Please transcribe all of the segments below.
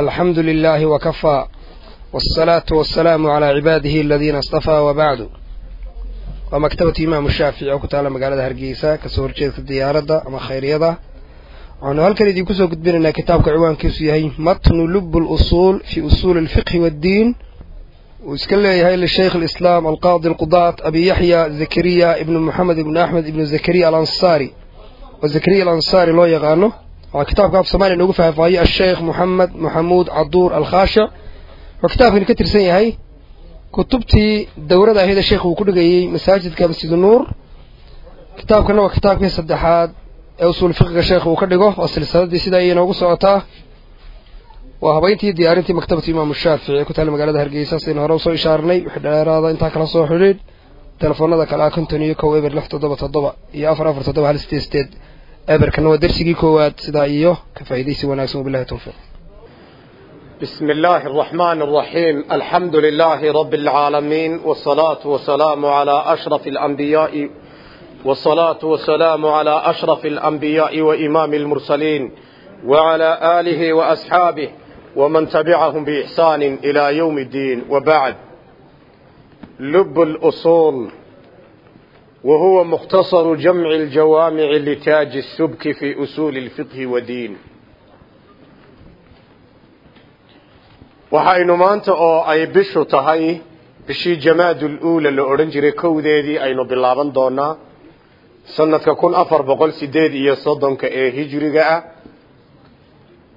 alxamdu lilahi wakafaa wاsalaatu wasalaamu calaa cibaadihi aladiina astafaa wabacdu waa maktabatu imaamu shaafici oo ku taala magaalada hargeysa ka soo horjeedka diyaaradda ama khayryada. Waxaanu halkan idinku soo gudbinaynaa kitaabka ciwaankiisu yahay matnu lub lusuul fi usuuli alfiqhi waddiin uu iska leeyahay lishaykh alislaam alqaadi alqudaat abi yaxya zakariya ibnu moxamed ibnu axmed ibnu zakariya alansaari oo zakariya alansaari loo yaqaano kitaabka af soomaaliya noogu faahfaahiyey asheykh moxamed maxamuud caduur alkhaashic wuxuu kitaabkani ka tirsan yahay kutubtii dowrada ahayd ee sheekh uu ku dhigayey masaajidka masjidu nuur. Kitaabkana waa kitaabkii saddexaad ee usuul fiqiga sheekh uu ka dhigo oo silsiladii sidaa ayay noogu socotaa. Waa habayntii diyaarintii maktabatu imaamu shaafici ee ku taala magaalada hargeysa sidaynu hore u soo ishaarnay. Wixii dheeraada intaa kala soo xidhiidh. Telefoonada kale ah konton iyo kow eber lix toddoba toddoba iyo afar afar toddoba hal sideed sideed eberkana waa dersigii koowaad sidaa iyo ka faa'iidaysi wanaagsan wabillahi tawfiiq بسم الله الرحمن الرحيم الحمد لله رب العالمين والصلاة والسلام على أشرف الأنبياء والصلاة والسلام على أشرف الأنبياء وإمام المرسلين وعلى آله وأصحابه ومن تبعهم بإحسان إلى يوم الدين وبعد لب الأصول وهو مختصر جمع الجوامع لتاج السبك في أصول الفقه والدين waxaynu maanta oo ay bishu tahay bishii jamaadul uula la odhan jiray kowdeedii aynu bilaaban doonaa sanadka kun afar boqol sideed iyo soddonka ee hijriga ah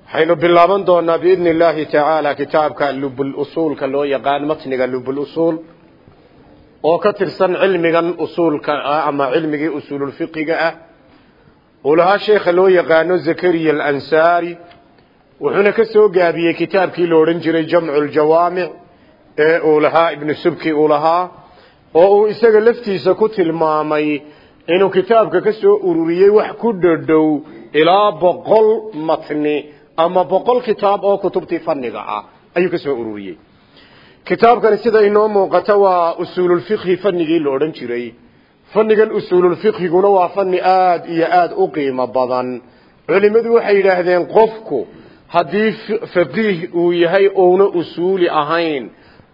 waxaynu bilaaban doonaa biidni illaahi tacaala kitaabka lubul usuulka loo yaqaan matniga lubul usuul oo ka tirsan cilmigan usuulka ah ama cilmigii usuululfiqiga ah. Uu lahaa sheekha loo yaqaano zakariya alansaari wuxuuna ka soo gaabiyey kitaabkii la odhan jiray jamcu ljawaamic ee uu lahaa ibnu subki uu lahaa oo uu isaga laftiisa ku tilmaamay inuu kitaabka ka soo ururiyey wax ku dhodhow ilaa boqol matni ama boqol kitaab oo kutubtii fanniga ah. Ayuu ka soo ururiyey kitaabkani sida inoo muuqata waa usuululfiqhi fanigii la odhan jiray. Fannigan usuululfiqhiguna waa fanni aada iyo aada u qiimo badan. Culimmadu waxay yidhaahdeen qofku haddii faqiih uu yahay ouna usuuli ahayn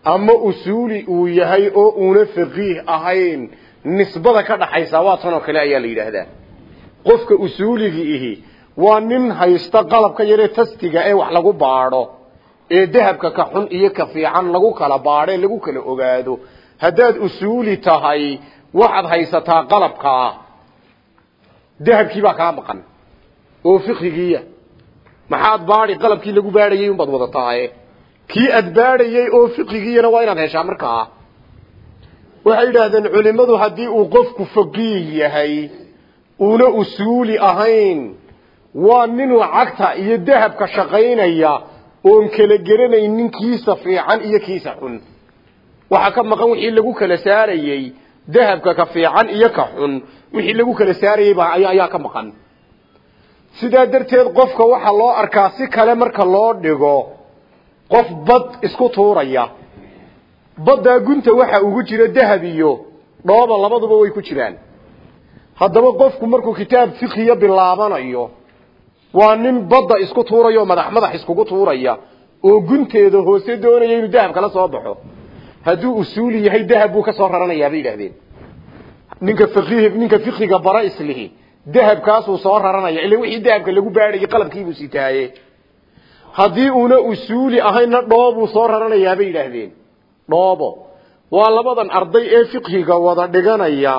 ama usuuli uu yahay oo uuna faqiih ahayn nisbada ka dhaxaysa waa tan oo kale ayaa la yidhaahdaa. Qofka usuuliga ihi waa nin haysta qalabka yaree tastiga ee wax lagu baadho ee dahabka ka xun iyo ka fiican lagu kala baadho ee lagu kala ogaado. Haddaad usuuli tahay waxaad haysataa qalabkaa dahabkii baa kaa maqan. Oo fiqigiiya maxaad baadi qalabkii lagu baadhayay unbaad wadataaye kii aad baadhayay oo fiqigiiyana waa inaad heshaa markaa waxay yidhaahdeen culimmadu haddii uu qofku faqiih yahay una usuuli ahayn waa nin lacagta iyo dahabka shaqaynaya oon kala garanaynin kiisa fiican iyo kiisa xun. Waxaa ka maqan wixii lagu kala saarayey dahabka ka fiican iyo ka xun. Wixii lagu kala saarayey ayaa ka maqan. Sidaa darteed qofka waxaa loo arkaa si kale marka loo dhigo qof bad isku tuuraya. Baddaa gunta waxa ugu jira dahab iyo dhooba labaduba way ku jiraan. Haddaba qofku markuu kitaab fikiya bilaabanayo waa nin badda isku tuuraya oo madax madax iskugu tuuraya oo gunteeda hoose doonaya inuu dahab kala soo baxo. Hadduu usuuli yahay dahab buu ka soo raranayaa bay yidhahdeen ninka faqiih ninka fikiga bara islihi dahabkaasuu soo raranaya ila wixii dahabka lagu baadhayay qalabkiibuu sitaaye haddii uuna usuuli ahayna dhoobuu soo raranayaa bay yidhaahdeen. Dhoobo. Waa labadan arday ee fiqhiga wada dhiganaya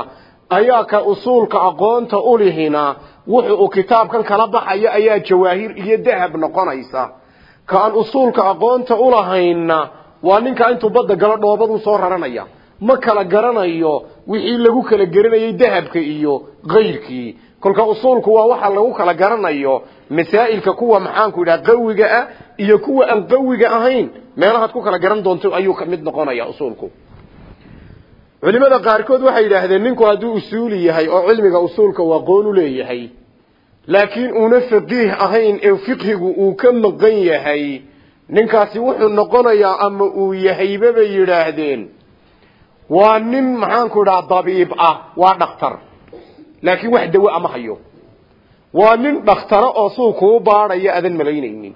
ayaa ka usuulka aqoonta ulihina wuxuu uu kitaabkan kala baxaya ayaa jawaahir iyo dahab noqonaysa. Ka aan usuulka aqoonta ulahayna waa ninka intuu badda galo dhoobaduu soo raranaya. Ma kala garanayo wixii lagu kala garanayay dahabka iyo kayrkii kolka usuulku waa waxa lagu kala garanayo masaa'ilka kuwa maxaanku yidhaha qawiga ah iyo kuwa aan qawiga ahayn. Meelahaad ku kala garan doonto ayuu ka mid noqonaya usuulku culimada qaarkood waxay yidhaahdeen ninku hadduu usuuli yahay oo cilmiga usuulka uu aqoon u leeyahay laakiin uuna faqiih ahayn ee fiqhigu uu ka maqan yahay ninkaasi wuxuu noqonayaa ama uu yahayba bay yidhaahdeen. Waa nin maxaanku idhaha dabiib ah waa dhakhtar. Laakiin wax dawo ama hayo. Waa nin dhakhtaro oo suu kuu baadhaya aadan malaynaynin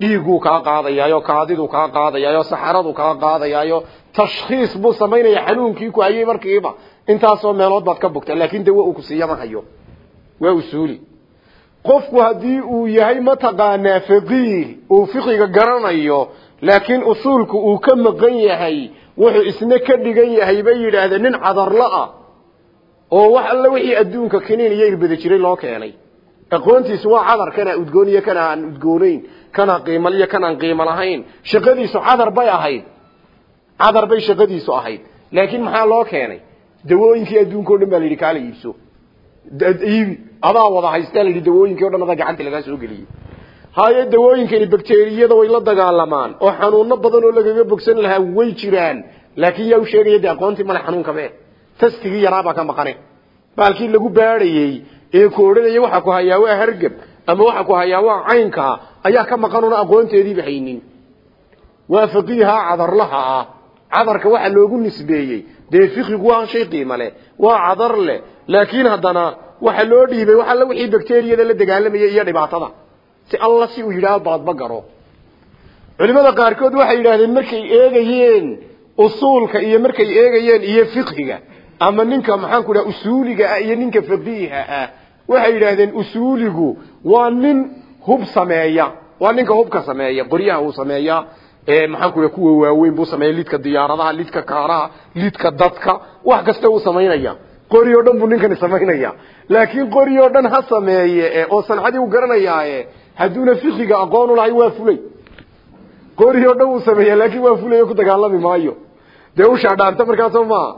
dhiiguu kaa qaadayaayo kaadiduu kaa qaadayaayo saxaradu kaa qaadayaayo tashkhiis buu samaynaya xanuunkii ku hayay markiiba intaasoo meelood baad ka bogta laakin dawa uu kusiiya ma hayo. Waa usuuli. Qofku haddii uu yahay mataqaanaa faqiih uu fiqiga garanayo laakiin usuulku uu ka maqan yahay wuxuu isna ka dhigan yahay bay yidhaahdeen nin cadarla ah oo wax alla wixii adduunka kiniin iyo irbada jiray loo keenay aqoontiisu waa cadar kanaa udgoon iyo kana aan udgoonayn kanaa qiimal iyo kanaan qiimo lahayn. Shaqadiisu cadar bay ahayd. Cadar bay shaqadiisu ahayd. Laakiin maxaa loo keenay? Dawooyinkii adduunka dhan baa la yidhi kaala iibso. Iibi adaa wada haystaa la yidhi dawooyinkii o dhan adaa gacanta lagaa soo geliyey. Haye dawooyinkani bakteriyada way la dagaalamaan oo xanuuno badan oo lagaga bogsan lahaa way jiraan. Laakiin yaa u sheegaya de aqoontii male xanuunkabe tastigii yaraabaa ka maqane. Baalkii lagu baadhayey ee ku odhanaya waxa ku hayaa waa hargab ama waxa ku hayaa waa caynkaa ayaa ka maqan una aqoonteediiba haynin. Waa faqiiha cadarlaha ah. Cadarka waxa loogu nisbeeyey. Dee fiqigu waa shay qiimo leh waa cadar leh. Laakiin haddana waxa loo dhiibay wax alla wixii bakteriyada la dagaalamaya iyo dhibaatada. Si alla si uu yidhaahdo baadba garo. Culimada qaarkood waxay yidhaahdeen markay eegayeen usuulka iyo markay eegayeen iyo fiqhiga ama ninka maxaanku dhaha usuuliga ah iyo ninka faqiiha ah waxay yidhaahdeen usuuligu waa nin hub sameeya waa ninka hubka sameeya qoryaha uu sameeya maxaanku dhaha kuwa waaweyn buu sameeya lidka diyaaradaha lidka kaaraha lidka dadka wax kasta uu samaynaya. Qori dhan buu ninkani samaynaya. Laakiin qori oo dhan ha sameeye oo sancadii u garanayaaye hadduuna fiqiga aqoon u lahay waa fulay. Qori dhan uu sameeya laakiin waa fulay oo ku dagaalami maayo. Dee ushaa dhaanta markaasoo maa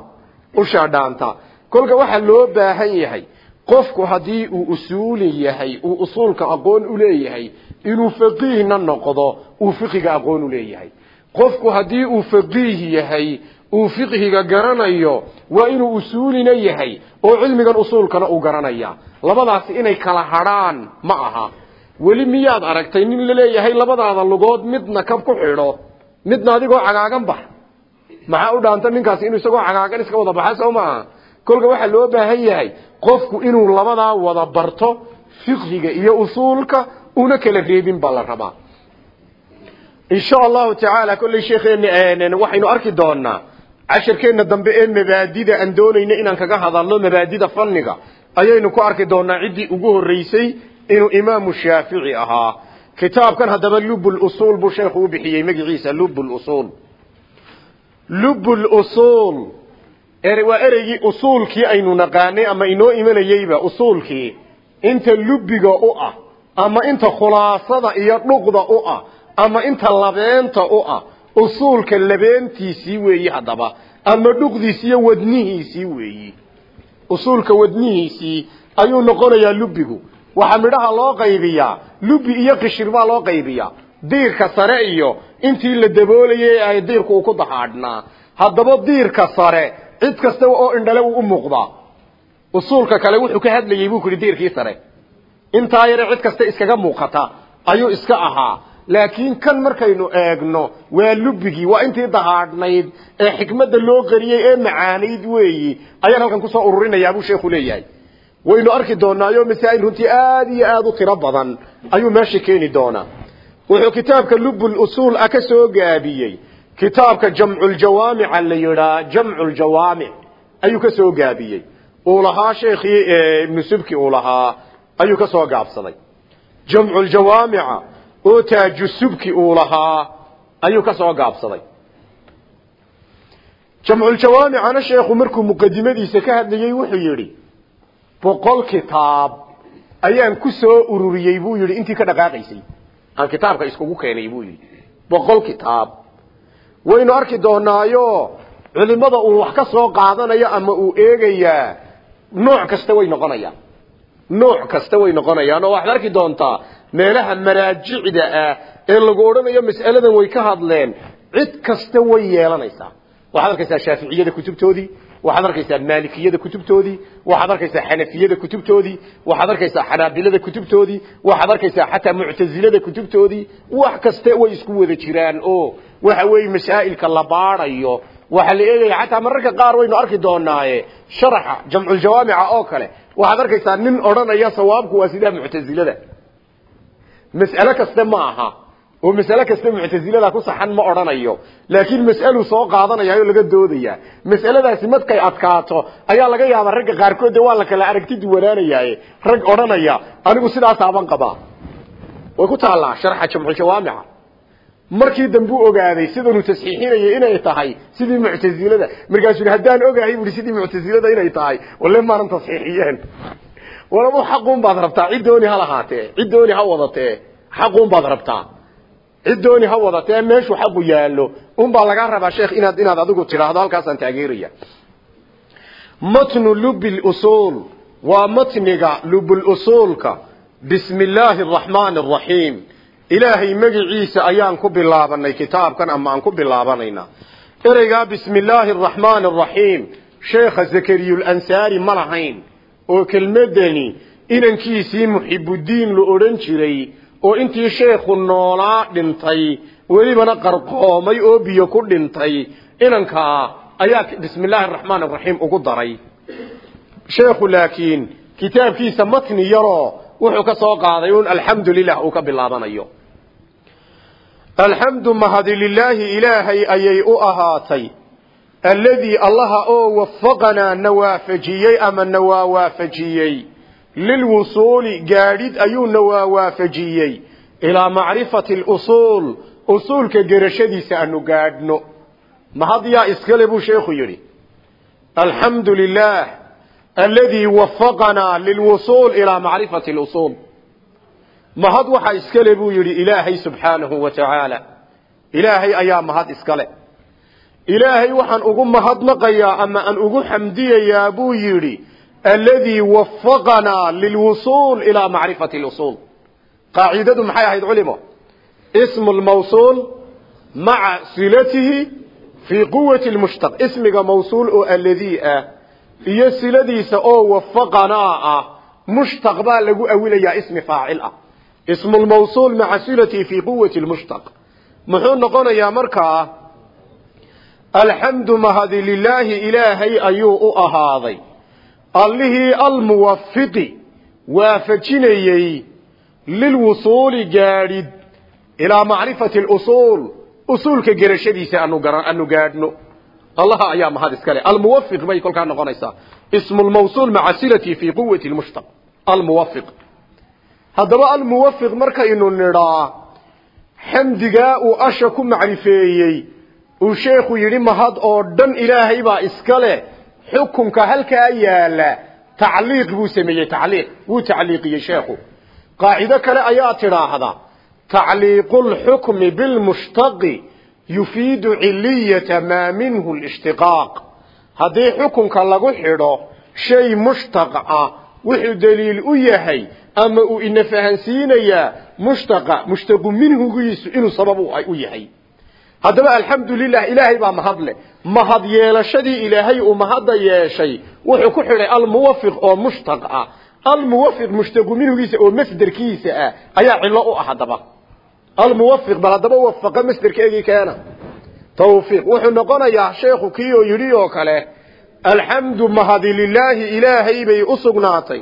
ushaa dhaanta. Kolka waxaa loo baahan yahay qofku haddii uu usuuli yahay uu usuulka aqoon u leeyahay inuu faqiihna noqdo uu fiqiga aqoon u leeyahay. Qofku haddii uu faqiih yahay uu fiqhiga garanayo waa inuu usuulina yahay oo cilmigan usuulkana uu garanaya. Labadaasi inay kala hadrhaan ma aha. Weli miyaad aragtay nin la leeyahay labadaada lugood midna kab ku xidho midna adigoo cagaagan bax. Maxaa u dhaanta ninkaasi inuu isagoo cagaagan iska wada baxa soo maaha kolka waxaa loo baahan yahay qofku inuu labadaa wada barto fiqhiga iyo usuulka una kala reebin baa la rabaa. Insha allahu tacaala kolley sheekheena waxaynu arki doonaa casharkeenna dambe ee mabaadida aan doonayno inaan kaga hadalno mabaadida fanniga ayaynu ku arki doonaa ciddii ugu horreysay inuu imaamu shaafici ahaa. Kitaabkan haddaba lubulusuul buu sheekhu u bixiyey magaciisa lubulusuul lubulusuul waa ereygii usuulkii aynu naqaanay ama inoo imanayeyba usuulkii. Inta lubiga u ah ama inta khulaasada iyo dhuqda u ah ama inta labeenta u ah usuulka labeentiisii weeyi haddaba ama dhuqdiisi iyo wadnihiisii weeyi. Usuulka wadnihiisii ayuu noqonayaa lubigu waxaa midhaha loo qaybiyaa lubi iyo qishir baa loo qaybiyaa. Diirka sare iyo intii la daboolayay ay diirku uu ku dahaadhnaa. Haddaba diirka sare cid kasta oo indhale uu u muuqdaa usuulka kale wuxuu ka hadlayey buu ku yidhi diirkii sare. Intaa yare cid kasta iskaga muuqata ayuu iska ahaa. Laakiin kan markaynu eegno waa lubigii waa intii dahaadhnayd ee xikmadda loo qariyey ee macaanayd weeyi ayaan halkan ku soo ururinayaa buu sheekhu leeyahay. Waynu arki doonaayo masaa'il runtii aada iyo aada u tiro badan ayuu meesha keeni doonaa. Wuxuu kitaabka lubul usuul ah ka soo gaabiyey kitaabka jamculjawaamica la yidhaa jamculjawaamic ayuu ka soo gaabiyey. Uu lahaa sheekhii ibnu subki uu lahaa ayuu ka soo gaabsaday. Jamculjawaamica oo taaju subki uu lahaa ayuu ka soo gaabsaday. Jamculjawaamicana sheekhu markuu muqadimadiisa ka hadlayey wuxuu yidhi boqol kitaab ayaan ku soo ururiyey buu yidhi intii ka dhaqaaqaysay. Aan kitaabka iskugu keenay buu yidhi. Boqol kitaab waynu arki doonaayo culimada uu wax ka soo qaadanayo ama uu eegayaa nooc kasta way noqonayaan. Nooc kasta way noqonayaan. Oo waxaad arki doontaa meelaha maraajicda ah ee lagu odhanayo mas'aladan way ka hadleen. Cid kasta way yeelanaysaa. Waxaad arkaysaa shaaficiyada kutubtoodii waxaad arkaysaa maalikiyada kutubtoodii waxaad arkaysaa xanafiyada kutubtoodii waxaad arkaysaa xanaabilada kutubtoodii waxaad arkaysaa xataa muctazilada kutubtoodii wax kaste way isku wada jiraan oo waxa weeye masaa'ilka la baadhayo waxaa la eegaya xataa mararka qaar waynu arki doonaaye sharaxa jamculjawaamica oo kale. Waxaad arkaysaa nin odhanaya sawaabku waa sidaa muctazilada. Mas'ale kaste ma aha oo masale kasta muctasilada ku saxan ma odhanayo. Laakiin mas'aluu soo qaadanaya laga doodaya. Mas'aladaasi markay adkaato ayaa laga yaabaa ragga qaarkood waa la kala aragti duwanaanayaaye rag odhanaya anigu sidaasaaban qabaa. Way ku taallaa sharxa jamcu jawaamica. Markii dambuu ogaaday sidanuu tasxiixinayay inay tahay sidii muctasilada markaasuu haddaan ogahay buui sidii muctasilada inay tahay. Walle maanan tasxiixiyeen. Walaba xaquun baad rabtaa. Cid dooni ha lahaatee. Cid dooni ha wadatee xaquun baad rabtaa cid dooni ha wadatee meeshuu xaqu yaallo. Unbaa lagaa rabaa sheekh inaad inaad adigu tidhaahdo halkaasaan taageeraya. Matnu usuul. Waa matniga lubul usuulka. Bismi illaahi araxmaani araxiim ilaahay magiciisa ayaan ku bilaabanay kitaabkan ama aan ku bilaabanaynaa. Ereygaa bismi illaahi araxmaani araxiim sheekha zakariyulansaari ma lahayn. Oo kelmadani inankiisii muxibuddiin la odhan jiray oo intii sheekhu noolaa dhintay welibana qarqoomay oo biyo ku dhintay. Inankaa ayaa bismi illaahi araxmaan araxiim ugu daray. Sheekhu laakiin kitaabkiisa matni yaroo wuxuu ka soo qaaday un alxamdu lilah uu ka bilaabanayo. Alxamdu mahadi lilaahi ilaahay ayay u ahaatay. Alladii allaha oo wafaqanaa na waafajiyey ama na waa waafajiyey lilwusuuli gaadhid ayuuna waa waafajiyey ilaa macrifati alusuul usuulka gerashadiisa aanu gaadhno mahad yaa iskale buu sheekhu yidhi alxamdu lilah alladii wafaqanaa lilwusuul ilaa macrifati alusuul mahad waxaa iskale buu yidhi ilaahay subxaanahu wa tacaala ilaahay ayaa mahad iskale ilaahay waxaan ugu mahadnaqayaa ama aan ugu xamdiyayaa buu yidhi alladii wafaqanaa lilwusuul ilaa macrifati lusuul qaacidadu maxay ahayd culimo ismu lmawsuul maca silatihi fii quwati lmushtaq. Ismiga mawsuul oo alladii ah iyo siladiisa oo wafaqanaa ah mushtaq baa lagu awilayaa ismi faacil ah. Ismu lmawsuul maca silatihi fii quwati lmushtaq. Muxuu noqonayaa markaa alxamdu mahadi lilaahi ilaahay ayuu u ahaaday allihii almuwafiqi waafajinayey lilwusuuli gaadhid ilaa macrifati lusuul usuulka gerashadiisa aanu gaadhno. Allaha ayaa mahad iskale almuwafiq bay kolkaa noqonaysaa. Ismu lmawsuul maca silati fii quwati lmushtaq almuwafiq haddaba almuwafiq markaynu nidhaa xamdigaa uu asha ku macrifeeyey uu sheekhu yidhi mahad oo dhan ilaahay baa iska leh xukunka halkaa yaalla tacliiq buu sameeyey tacliiq wuu tacliiqiyey sheekhu. Qaacido kale ayaa tidhaahda tacliiqu lxukmi bilmushtaqi yufiidu ciliyata maa minhu lishtiqaaq haddii xukunka lagu xidho shay mushtaq ah wuxuu daliil u yahay ama uu ina fahansiinayaa mushtaqa mushtaqu minhugiisu inuu sabab u yahay haddaba alxamdu lilah ilaahay baa mahad leh mahad yeelashadii ilaahay uu mahadda yeeshay wuxuu ku xidhay almuwafiq oo mushtaq ah. Almuwafiq mushtaqu minhugiisa oo masderkiisa ah ayaa cilo u ah haddaba. Almuwafiq bal haddaba wafaqa masderkeegii keena. Tawfiiq. Wuxuu noqonayaa sheekhu kii oo yidhi oo kale alxamdu mahadi lilaahi ilaahay bay u sugnaatay.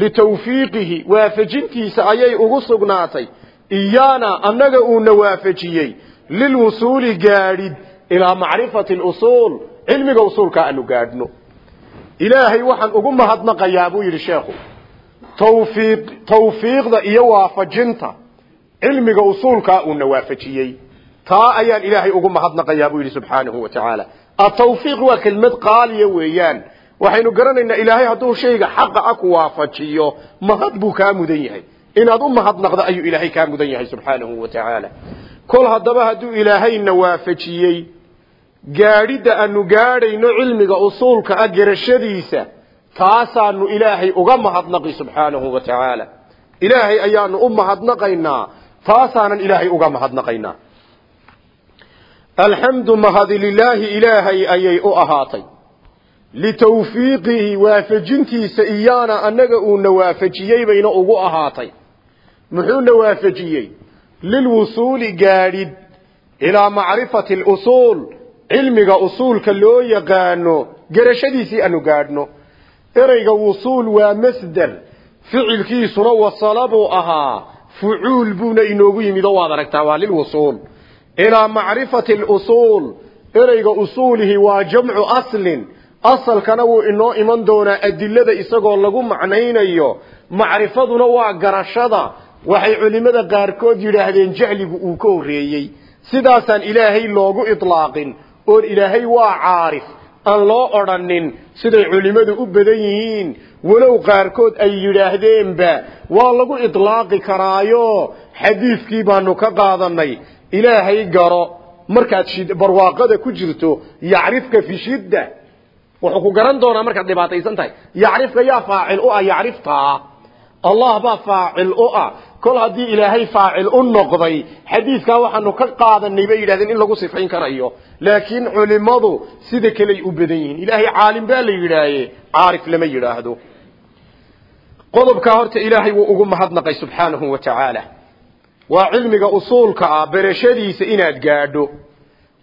Litawfiiqihi waafajintiisa ayay ugu sugnaatay. Iyaana annaga uuna waafajiyey lilwusuuli gaadhid ilaa macrifati lusuul cilmiga usuulka aanu gaadhno ilaahay waxaan ugu mahadnaqayaa buu yidhi sheekhu tawfiiq tawfiiqda iyo waafajinta cilmiga usuulkaa uuna waafajiyey taa ayaan ilaahay ugu mahadnaqayaa buu yidhi subxaanahu wa tacaala atawfiiq waa kelmad qaaliya weeyaan waxaynu garanaynaa ilaahay hadduu shayga xaqa a ku waafajiyo mahad yahay inaad u mahadnaqdo ayuu ilaahay kaa mudan yahay subxaanahu wa tacaala. Kol haddaba hadduu ilaahayna waafajiyey gaadhidda aanu gaadhayno cilmiga usuulka ah gerashadiisa taasaanu ilaahay uga mahadnaqi subxaanahu wa tacaala. Ilaahay ayaanu u mahadnaqaynaa taasaanan ilaahay uga mahadnaqaynaa. Alxamdu mahadi lilaahi ilaahay ayay u ahaatay. Litawfiiqihi waafajintiisa iyaana annaga uuna waafajiyey bayna ugu ahaatay muxuuna waafajiyey lilwusuuli gaadhid ilaa macrifati alusuul. Cilmiga usuulka loo yaqaano gerashadiisii aanu gaadhno. Ereyga wusuul waa masder. Ficilkiisuna wasala buu ahaa. Fucuul buuna inoogu yimid oo waad aragtaa waa lilwusuul ilaa macrifati lusuul ereyga usuulihi waa jamcu aslin. Asalkana wuu inoo iman doonaa adilada isagoo lagu macnaynayo. Macrifaduna waa garashada waxay culimmada qaarkood yidhaahdeen jahligu uu ka horreeyey. Sidaasaan ilaahay loogu idlaaqin oon ilaahay waa caarif. Aan loo odhanin siday culimmadu u badan yihiin. Walow qaarkood ay yidhaahdeenba waa lagu idlaaqi karaayo. Xadiidkii baanu ka qaadanay ilaahay garo. Markaad barwaaqada ku jirto yacrifka fi shidda. Wuxuu ku garan doonaa markaad dhibaataysan tahay. Yacrifka yaa faacil u ah yacriftaa. Allah baa faacil u ah kol haddii ilaahay faacil u noqday xadiidkaa waxaanu ka qaadanay bay yidhahdeen in lagu sifayn karayo. Laakiin culimadu sida kaley u badan yihiin. Ilaahay caalim baa la yidhaaye caarif lama yidhaahdo. Qodobkaa horta ilaahay wuu ugu mahadnaqay subxaanahu wa tacaala. Waa cilmiga usuulka ah berashadiisa inaad gaadho.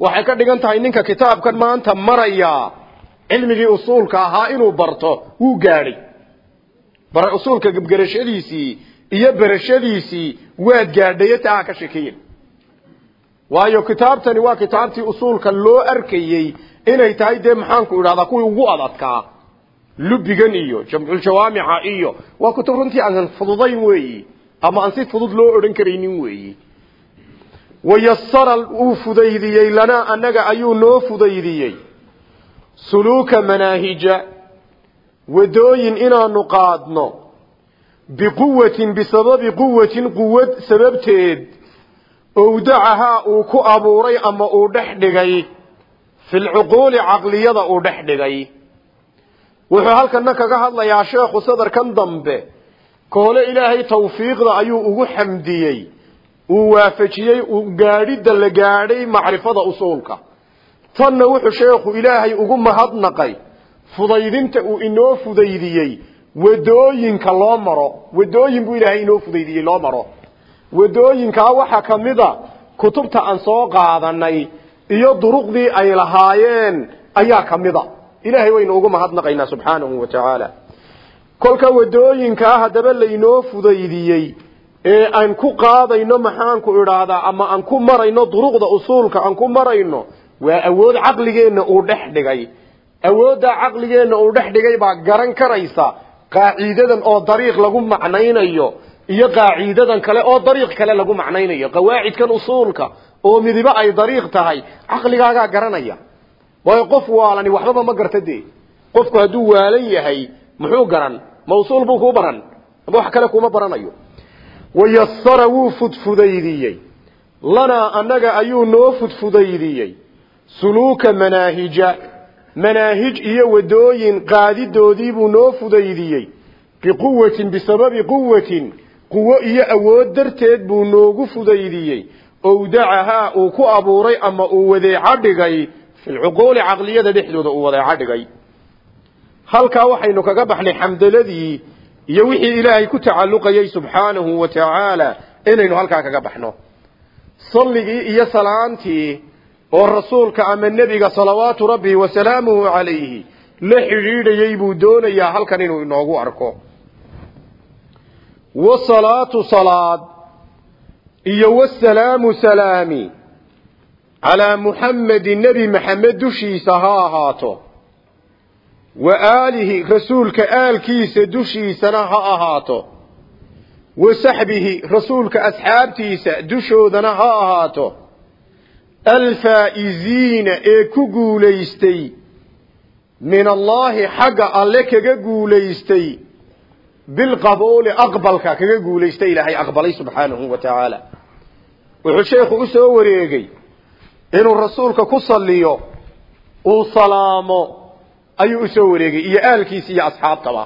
Waxay ka dhigan tahay ninka kitaabkan maanta marayaa cilmigii usuulka ahaa inuu barto wuu gaadhay. Usuulka garashadiisii iyo berashadiisii waad gaadhaye ka shekeyen waayo kitaabtani waa kitaabtii usuulka loo arkayey inay tahay dee maxaanku idhahdaa kuwii ugu adadkaa. Lubigan iyo jamculjawaamica iyo waa kutub runtii aan fududayn weeyi ama aan si fudud loo odhan karaynin weeyi. Wayasara uu fudaydiyey lanaa annaga ayuu noo fudaydiyey. Suluuka manaahija wadooyin inaanu qaadno biquwatin bisababi quwatin quwad sababteed owdacahaa uu ku abuuray ama uu dhex dhigay filcuquuli caqliyada uu dhex dhigay wuxuu halkana kaga hadlayaa sheekhu sadarkan dambe koole ilaahay tawfiiqda ayuu ugu xamdiyey uu waafajiyey gaadhidda la gaadhay macrifada usuulka tanna wuxuu sheekhu ilaahay ugu mahadnaqay fudaydinta uu inoo fudaydiyey waddooyinka loo maro wadooyin buu ilaahay inoo fudaydiyey loo maro. Wadooyinkaa waxaa ka mid a kutubta aan soo qaadanay iyo duruqdii ay lahaayeen ayaa ka mid a. Ilaahay waynu ugu mahadnaqaynaa subxaanahu wa tacaala. Kolka wadooyinkaa haddaba laynoo fudaydiyey ee aan ku qaadayno maxaanku idhaahdaa ama aan ku marayno duruqda usuulka aan ku marayno waa awood caqligeenna uu dhex dhigay. Awooddaa caqligeenna uu dhex dhigay baa garan karaysa qaaciidadan oo dariiq lagu macnaynayo iyo qaaciidadan kale oo dariiq kale lagu macnaynayo. Qawaacidkan usuulka oo midiba ay dariiq tahay caqligaagaa garanaya. Waayo qof waalani waxbaba ma garta dee. Qofku hadduu waalan yahay muxuu garan? Mawsuul buu kuu baran. Ama wax kale kuma baranayo. Wayasara wuu fudfudaydiyey. Lanaa annaga ayuu noo fudfudaydiyey. Suluuka manaahija manaahij iyo wadooyin qaadidoodii buu noo fudaydiyey biquwatin bisababi quwatin quwo iyo awood darteed buu noogu fudaydiyey owdacahaa uu ku abuuray ama uu wadeeco dhigay filcuquuli caqliyada dhexdooda uu wadeeco dhigay. Halkaa waxaynu kaga baxnay xamdaladii iyo wixii ilaahay ku tacalluqayay subxaanahu wa tacaala inaynu halkaa kaga baxno. Salligii iyo salaantii oo rasuulka ama nebiga salawaatu rabbi wasalaamuhu calayhi la xidhiidhayay buu doonayaa halkan inuu inoogu arko. Wasalaatu salaad iyo wasalaamu salaami calaa muxammedin nebi maxamed dushiisa ha ahaato. Wa aalihi rasuulka aalkiisa dushiisana ha ahaato. Wa saxbihi rasuulka asxaabtiisa dushoodana ha ahaato alfaa'iziina ee ku guulaystay min allaahi xagga alle kaga guulaystay bilqabuuli aqbalka kaga guulaystay ilaahay aqbalay subxaanahu wa tacaala wuxuu sheekhu u soo wareegay inuu rasuulka ku saliyo uu salaamo ayuu u soo wareegay iyo aalkiisa iyo asxaabtaba.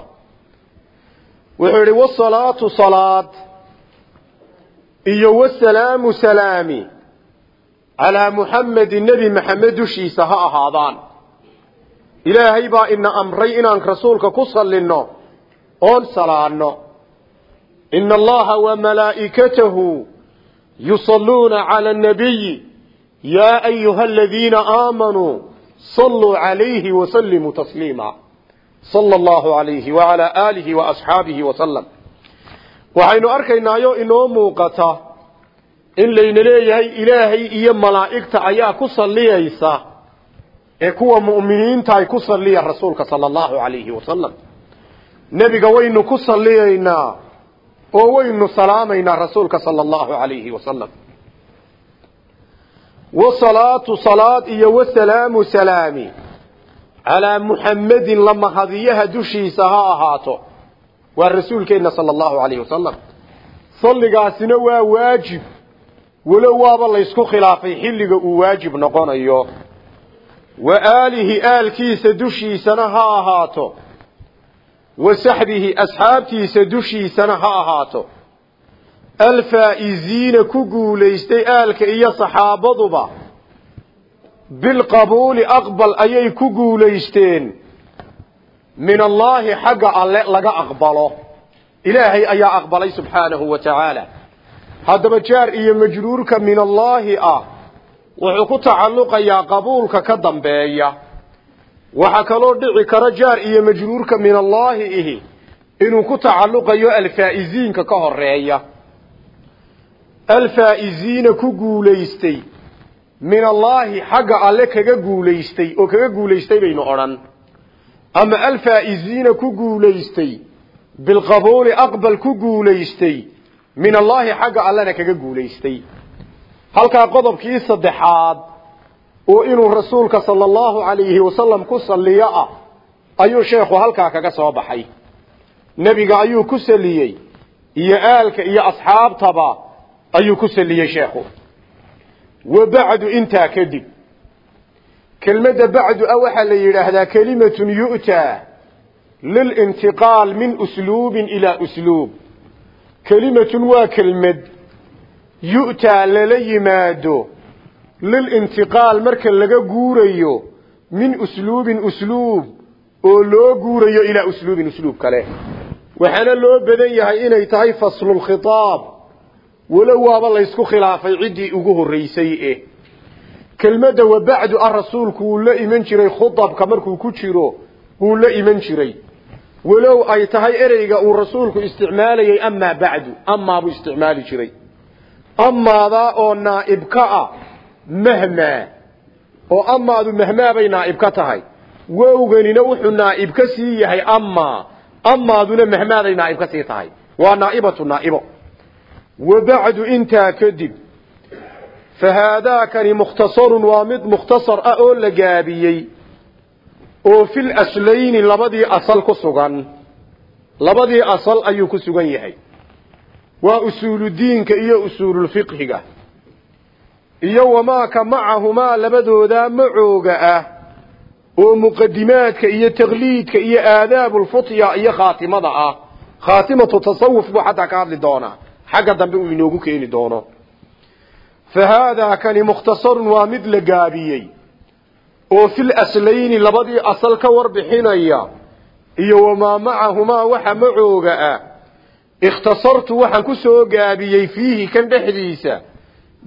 Wuxuu yidhi wasalaatu salaad iyo wasalaamu salaami calaa muxamedin nebi maxamed dushiisa ha ahaadaan. Ilaahay baa ina amray inaan rasuulka ku sallinno oon salaanno. Ina allaha wa malaa'ikatahu yusalluuna cala annabiyi yaa ayuha aladiina aamanuu saluu calayhi wasallimuu tasliima. Sala allahu calayhi wa calaa aalihi wa asxaabihi wasalam waxaynu arkaynaayo inoo muuqata in layna leeyahay ilaahay iyo malaa'igta ayaa ku salliyaysa ee kuwa mu'miniinta ay ku salliya rasuulka sala allahu calayhi wasalam nebiga waynu ku salliyaynaa oo waynu salaamaynaa rasuulka sala allahu calayhi wasalam wasalaatu salaad iyo wasalaamu salaami calaa muxammadin lamahadiyaha dushiisa ha ahaato waa rasuulkeenna sala allahu calayhi wasalam salligaasina waa waajib walow waaba laysku khilaafay xilliga uu waajib noqonayo wa aalihi aalkiisa dushiisana ha ahaato wa saxbihi asxaabtiisa dushiisana ha ahaato. Alfaa'iziina ku guulaystay aalka iyo saxaabaduba bilqabuuli aqbal ayay ku guulaysteen. Min allaahi xagga alle laga aqbalo. Ilaahay ayaa aqbalay subxaanahu wa tacaala haddaba jaar iyo majruurka min allaahi ah wuxuu ku tacalluqayaa qabuulka ka dambeeya. Waxaa kaloo dhici kara jaar iyo majruurka min allaahi ihi inuu ku tacalluqayo alfaa'iziinka ka horreeya alfaa'iziina ku guulaystay min allaahi xagga alle kaga guulaystay oo kaga guulaystay baynu odhan. Ama alfaa'iziina ku guulaystay bilqabuuli aqbal ku guulaystay min allaahi xagga allena kaga guulaystay. Halkaa qodobkii saddexaad oo inuu rasuulka sala allahu calayhi wasalam ku salliyo ah ayuu sheekhu halkaa kaga soo baxay. Nebiga ayuu ku saliyey iyo aalka iyo asxaabtaba ayuu ku saliyey sheekhu. Wa bacdu intaa kadib. Kelmadda bacdu a waxaa la yidhaahdaa kelimatun yu'taa lilintiqaal min usluubin ilaa usluub kelimatun waa kelmad yu'taa lala yimaado lilintiqaal marka laga guurayo min usluubin usluub oo loo guurayo ilaa usluubin usluub kale. Waxaana loo badan yahay inay tahay faslulkhitaab walow waaba laysku khilaafay ciddii ugu horraysay eh kelmadda wabacdu ah rasuulku wuu la iman jiray khudabka markuu ku jiro wuu la iman jiray walow ay tahay ereyga uu rasuulku isticmaalayay amaa bacdu amaa buu isticmaali jiray. Amaadaa oo naa'ib ka ah mahmaa oo amaadu mahmaa bay naa'ib ka tahay. Wowganina wuxuu naa'ib ka sii yahay amaa amaaduna mahmaaday naa'ib ka sii tahay. Waa naa'ibatu naa'ibo. Wa bacdu intaa kadib fa haadaakani mukhtasarun waa mid mukhtasar ah oo la gaabiyey oo fil aslayni labadii asal ku sugan. Labadii asal ayuu ku sugan yahay. Waa usuuludiinka iyo usuululfiqhiga iyo wamaaka macahumaa labadoodaa macooga ah oo muqadimaadka iyo taqliidka iyo aadaabulfutya iyo khaatimada ah. Khaatimatu tasawuf buu xataa ka hadli doonaa. Xagga dambe uu inoogu keeni doono. Fa haadaa kani mukhtasarun waa mid la gaabiyey oo fil aslayni labadii asal ka warbixinaya iyo wamaa macahumaa waxa macooga ah ikhtasartu waxaan ku soo gaabiyey fiihi kan dhexdiisa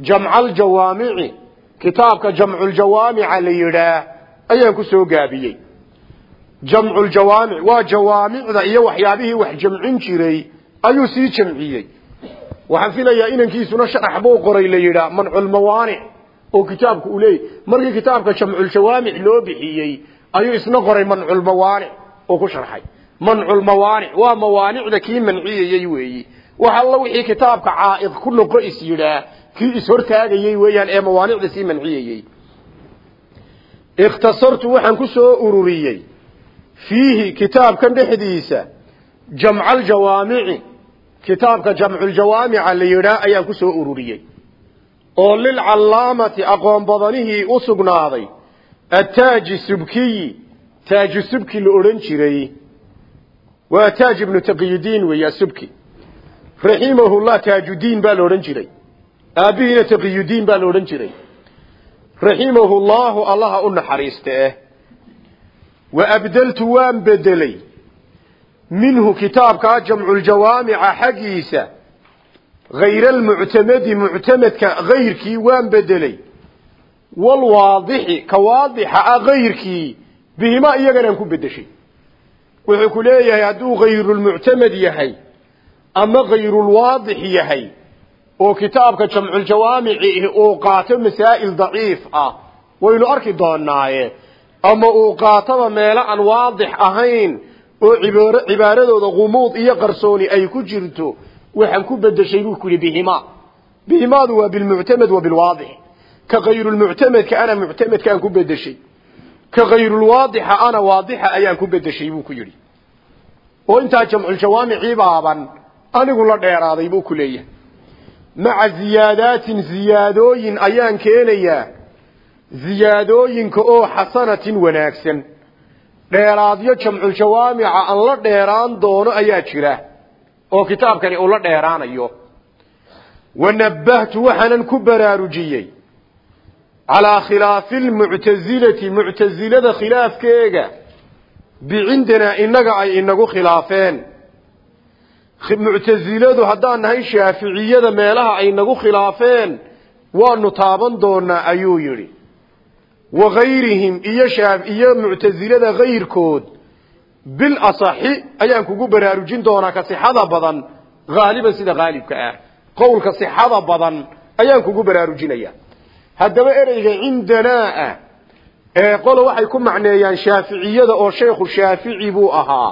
jamcaljawaamici kitaabka jamculjawaamica la yidhaah ayaan ku soo gaabiyey. Jamculjawaamic waa jawaamicda iyo waxyaabihii wax jamcin jiray ayuu sii jamciyey. Waxaan filayaa inankiisuna sharax buu qoray la yidhaah manculmawaanic oo kitaabka uu leeyahy. Markii kitaabka jamculjawaamic loo bixiyey ayuu isna qoray manculmawaanic oo ku sharxay. Manculmawaanic waa mawaanicda kii manciyayey weeyi. Wax alla wixii kitaabka caa'iq ku noqo is yidhaah kii ishortaagayey weeyaan ee mawaanicda sii manciyayey. Ikhtasartu waxaan ku soo ururiyey fiihi kitaabkan dhexdiisa jamcaljawaamici kitaabka jamculjawaamica la yidhaah ayaan ku soo ururiyey oo lilcallaamati aqoon badanihii u sugnaaday attaaji subkiyi taaju subki la odhan jiray waa taaj ibnu taqiyudiin weeya subki. Raximahullah taajudiin baa la odhan jiray. Aabbihiina taqiyudiin baa la odhan jiray. Raximahu llaahu allaha u naxariiste eh. Wa abdeltu waan bedelay. Minhu kitaabkaa jamculjawaamica xaggiisa hayra almuctamadi muctamadka hayrkii waan bedelay walwaadixi ka waadixa ah hayrkii bihimaa iyaganaan ku bedeshay wuxuu ku leeyahay hadduu hayrulmuctamad yahay ama kayrulwaadix yahay oo kitaabka jamculjawaamici uu qaato masaa'il daciif ah waynu arki doonaaye ama uu qaatoba meelo aan waadix ahayn oo cibaar cibaaradooda gumuud iyo qarsooni ay ku jirto waxaan ku bedeshay buu ku yidhi bihima. Bihimaadu waa bilmuctamed wa bilwaadix. Ka kayrulmuctamedka ana muctamedka aan ku bedeshay. Ka kayrulwaadixa ana waadixa ayaan ku bedeshay buu ku yidhi. Oo intaa jamculjawaamicii baaban anigu la dheeraaday buu ku leeyahay. Maca ziyaadaatin ziyaadooyin ayaan keenayaa ziyaadooyinka oo xasanatin wanaagsan. Dheeraadyo jamculjawaamica aan la dheeraan doono oo kitaabkani uu la dheeraanayo. wanabbahtu waxaanan ku baraarujiyey. calaa khilaafi lmuctasilati muctasilada khilaafkeega bicindanaa innaga ay inagu khilaafeen muctasiladu haddaan nahay shaaficiyada meelaha ay nagu khilaafeen waanu taaban doonaa ayuu yidhi. wa gayrihim iyo iyo muctasilada kayrkood bil asaxi ayaan kugu baraarujin doonaa ka sixada badan haaliban sida haalibka ah. Qowlka sixada badan ayaan kugu baraarujinaya. Haddaba ereyga cindanaa ah ee qolo waxay ku macneeyaan shaaficiyada oo sheekhu shaafici buu ahaa.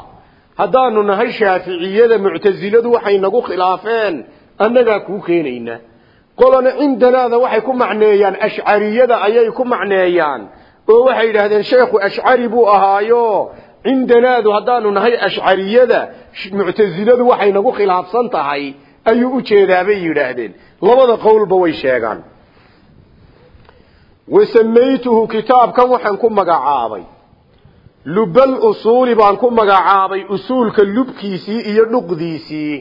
Haddaanu nahay shaaficiyada muctasiladu waxay nagu khilaafeen annagaa kuu keenayna. Qolana cindanaada waxay ku macneeyaan ashcariyada ayay ku macneeyaan oo waxay yidhaahdeen sheekhu ashcari buu ahaayo cindanaadu haddaanu nahay ashcariyada muctasiladu waxay nagu khilaafsan tahay ayuu u jeedaa bay yidhaahdeen. Labada qowlba way sheegaan. Wasamaytuhu kitaabkan waxaan ku magacaabay. Lubal usuuli baan ku magacaabay usuulka lubkiisii iyo dhuqdiisii.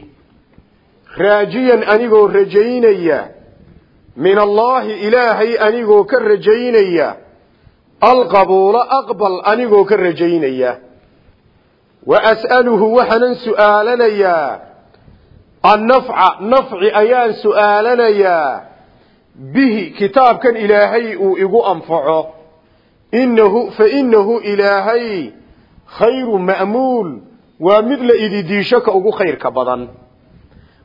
Raajiyan anigoo rajaynaya min allaahi ilaahay anigoo ka rajaynaya. Alqabuula aqbal anigoo ka rajaynaya waxaanan su'aalanayaa. Annafca nafci ayaan su'aalanayaa. Bihi kitaabkan ilaahay uu igu anfaco. Inahu fa inahu ilaahay khayru ma'muul. Waa mid la ididiisho ka ugu khayrka badan.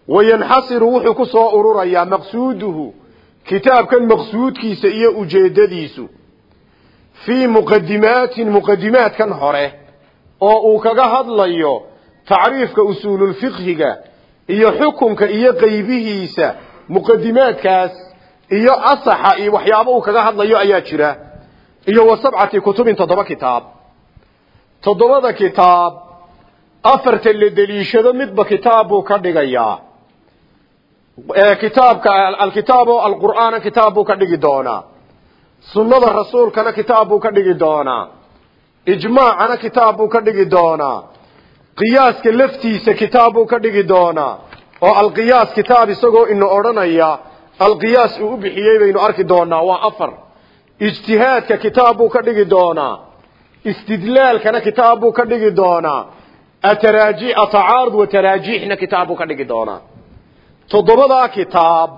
Wayanxasiru wuxuu ku soo ururayaa maqsuuduhu. Kitaabkan maqsuudkiisa iyo ujeeddadiisu. Fii muqadimaatin muqadimaadkan hore oo uu kaga hadlayo tacriifka usuululfiqhiga iyo xukunka iyo qaybihiisa muqadimaadkaas iyo asaxa iyo waxyaabo uu kaga hadlayo ayaa jira. Iyo wa sabcati kutubin toddoba kitaab. Toddobada kitaab afarta la deliishado midba kitaab buu ka dhigayaa. Kitaabka alkitaab oo alqur'aana kitaab buu ka dhigi doonaa. Sunnada rasuulkana kitaab buu ka dhigi doonaa ijmaacana kitaab buu ka dhigi doonaa. qiyaaska laftiisa kitaab buu ka dhigi doonaa. oo alqiyaas kitaab isagoo ina odhanaya alqiyaas uu u bixiyey baynu arki doonaa waa afar. ijtihaadka kitaab buu ka dhigi doonaa. istidlaalkana kitaab buu ka dhigi doonaa. ataraaji atacaarud wa taraajiixna kitaab buu ka dhigi doonaa. toddobadaa kitaab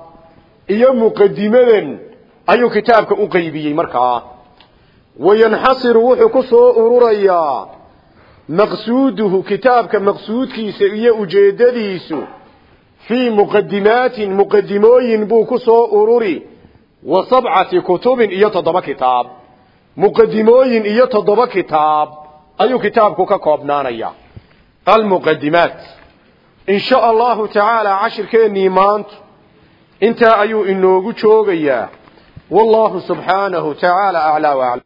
iyo muqadimadan ayuu kitaabka u markaa wayanxasiru wuxuu ku soo ururayaa maqsuuduhu kitaabka maqsuudkiisa iyo ujeeddadiisu fii muqadimaatin muqadimooyin buu ku soo ururi wa sabcati kutubin iyo toddoba kitaab. Muqadimooyin iyo toddoba kitaab ayuu kitaabku ka koobnaanaya. Almuqadimaat in sha allahu tacaala cashirkeennii maanta intaa ayuu inoogu joogayaa. Wallahu subxaanahu tacaala aclaa